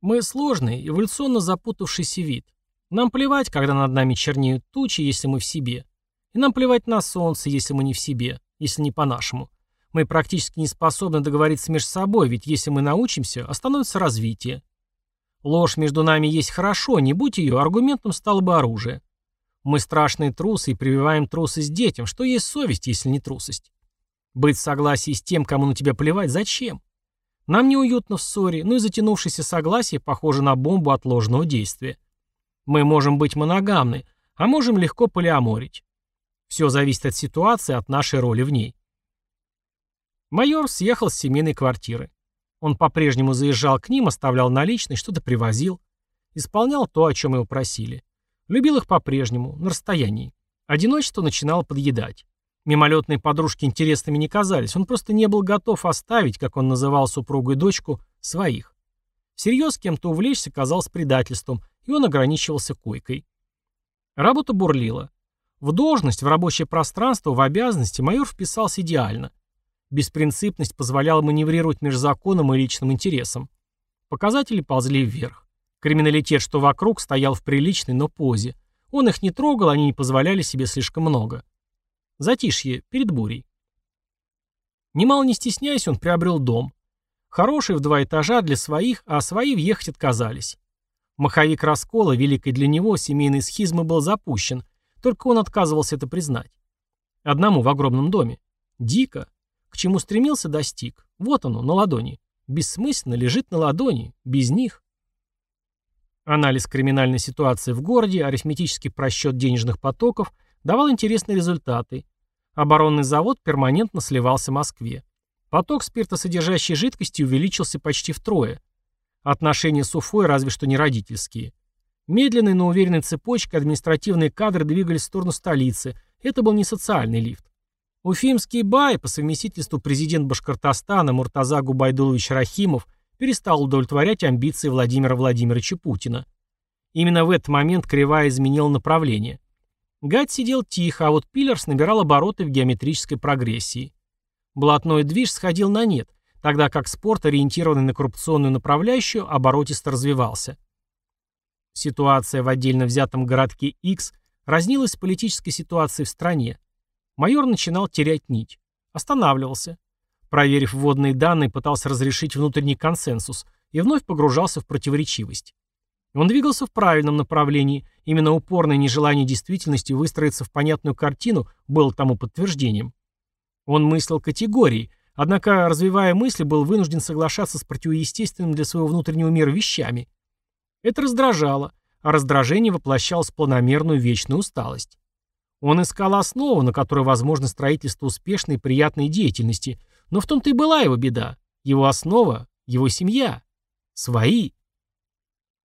Мы сложный, эволюционно запутавшийся вид. Нам плевать, когда над нами чернеют тучи, если мы в себе. И нам плевать на солнце, если мы не в себе, если не по-нашему. Мы практически не способны договориться между собой, ведь если мы научимся, остановится развитие. Ложь между нами есть хорошо, не будь ее, аргументом стало бы оружие. Мы страшные трусы и прививаем трусость детям. Что есть совесть, если не трусость? Быть в согласии с тем, кому на тебя плевать, зачем? Нам неуютно в ссоре, ну и затянувшееся согласие похоже на бомбу отложенного действия. Мы можем быть моногамны, а можем легко полиаморить. Все зависит от ситуации, от нашей роли в ней. Майор съехал с семейной квартиры. Он по-прежнему заезжал к ним, оставлял наличные, что-то привозил. Исполнял то, о чем его просили. Любил их по-прежнему, на расстоянии. Одиночество начинало подъедать. Мимолетные подружки интересными не казались, он просто не был готов оставить, как он называл супругу и дочку, своих. Всерьез кем-то увлечься казалось предательством, и он ограничивался койкой. Работа бурлила. В должность, в рабочее пространство, в обязанности майор вписался идеально. Беспринципность позволяла маневрировать между законом и личным интересом. Показатели ползли вверх. Криминалитет, что вокруг, стоял в приличной, но позе. Он их не трогал, они не позволяли себе слишком много. Затишье перед бурей. Немало не стесняясь, он приобрел дом. Хороший в два этажа для своих, а свои въехать отказались. Маховик раскола, великой для него, семейной схизмы был запущен, только он отказывался это признать. Одному в огромном доме. Дико. К чему стремился, достиг. Вот оно, на ладони. Бессмысленно лежит на ладони. Без них. Анализ криминальной ситуации в городе, арифметический просчет денежных потоков давал интересные результаты. Оборонный завод перманентно сливался Москве. Поток спиртосодержащей жидкости увеличился почти втрое. Отношения с Уфой разве что не родительские. Медленной, но уверенной цепочкой административные кадры двигались в сторону столицы. Это был не социальный лифт. Уфимский бай, по совместительству президент Башкортостана Муртаза Губайдулович Рахимов, перестал удовлетворять амбиции Владимира Владимировича Путина. Именно в этот момент кривая изменила направление. Гад сидел тихо, а вот Пиллерс набирал обороты в геометрической прогрессии. Блатной движ сходил на нет, тогда как спорт, ориентированный на коррупционную направляющую, оборотисто развивался. Ситуация в отдельно взятом городке X разнилась с политической ситуацией в стране. Майор начинал терять нить. Останавливался. Проверив вводные данные, пытался разрешить внутренний консенсус и вновь погружался в противоречивость. Он двигался в правильном направлении, именно упорное нежелание действительности выстроиться в понятную картину было тому подтверждением. Он мыслил категорией, однако, развивая мысли, был вынужден соглашаться с противоестественным для своего внутреннего мира вещами. Это раздражало, а раздражение воплощалось в планомерную вечную усталость. Он искал основу, на которой возможно строительство успешной и приятной деятельности, но в том-то и была его беда. Его основа — его семья. Свои.